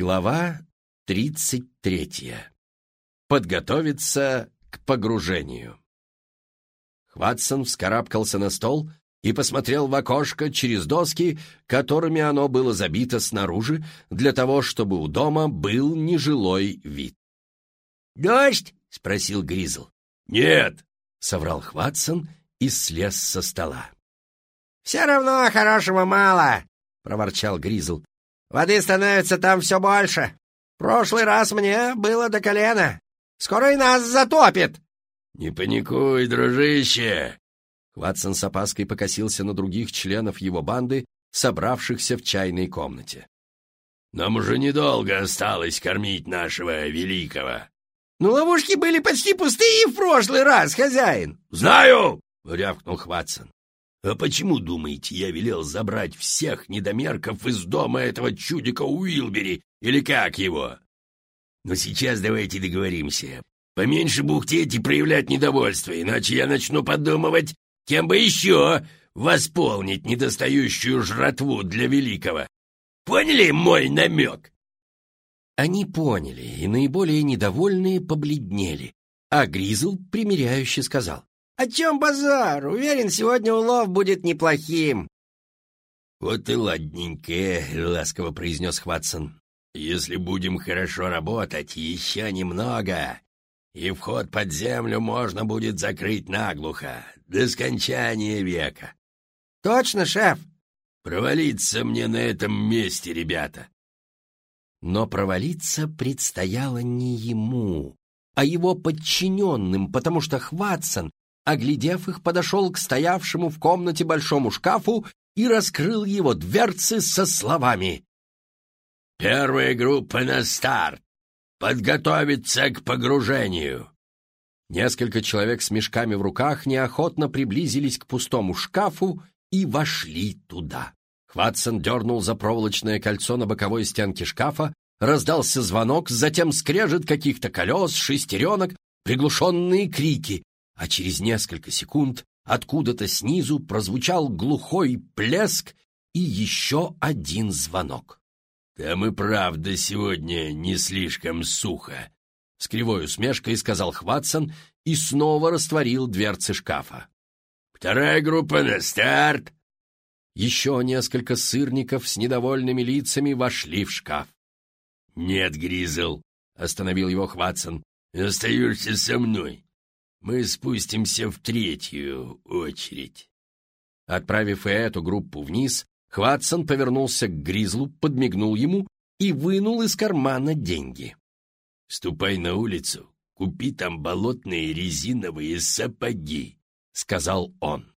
Глава тридцать третья. Подготовиться к погружению. Хватсон вскарабкался на стол и посмотрел в окошко через доски, которыми оно было забито снаружи, для того, чтобы у дома был нежилой вид. «Дождь?» — спросил Гризл. «Нет», — соврал Хватсон и слез со стола. «Все равно хорошего мало», — проворчал Гризл. «Воды становится там все больше. Прошлый раз мне было до колена. Скоро и нас затопит!» «Не паникуй, дружище!» Хватсон с опаской покосился на других членов его банды, собравшихся в чайной комнате. «Нам уже недолго осталось кормить нашего великого». «Ну, ловушки были почти пустые в прошлый раз, хозяин!» «Знаю!» — рявкнул Хватсон. «А почему, думаете, я велел забрать всех недомерков из дома этого чудика Уилбери, или как его? Но сейчас давайте договоримся. Поменьше бухтеть и проявлять недовольство, иначе я начну подумывать, кем бы еще восполнить недостающую жратву для великого. Поняли мой намек?» Они поняли, и наиболее недовольные побледнели, а Гризл примиряюще сказал. «О чем базар? Уверен, сегодня улов будет неплохим». «Вот и ладненько», — ласково произнес Хватсон. «Если будем хорошо работать, еще немного, и вход под землю можно будет закрыть наглухо, до скончания века». «Точно, шеф?» «Провалиться мне на этом месте, ребята». Но провалиться предстояло не ему, а его подчиненным, потому что Хватсон оглядев их, подошел к стоявшему в комнате большому шкафу и раскрыл его дверцы со словами «Первая группа на старт! Подготовиться к погружению!» Несколько человек с мешками в руках неохотно приблизились к пустому шкафу и вошли туда. Хватсон дернул за проволочное кольцо на боковой стенке шкафа, раздался звонок, затем скрежет каких-то колес, шестеренок, приглушенные крики а через несколько секунд откуда-то снизу прозвучал глухой плеск и еще один звонок. «Там и правда сегодня не слишком сухо», — с кривой усмешкой сказал Хватсон и снова растворил дверцы шкафа. «Вторая группа на старт!» Еще несколько сырников с недовольными лицами вошли в шкаф. «Нет, Гризл», — остановил его Хватсон, — «остаешься со мной мы спустимся в третью очередь. Отправив и эту группу вниз, Хватсон повернулся к Гризлу, подмигнул ему и вынул из кармана деньги. «Ступай на улицу, купи там болотные резиновые сапоги», — сказал он.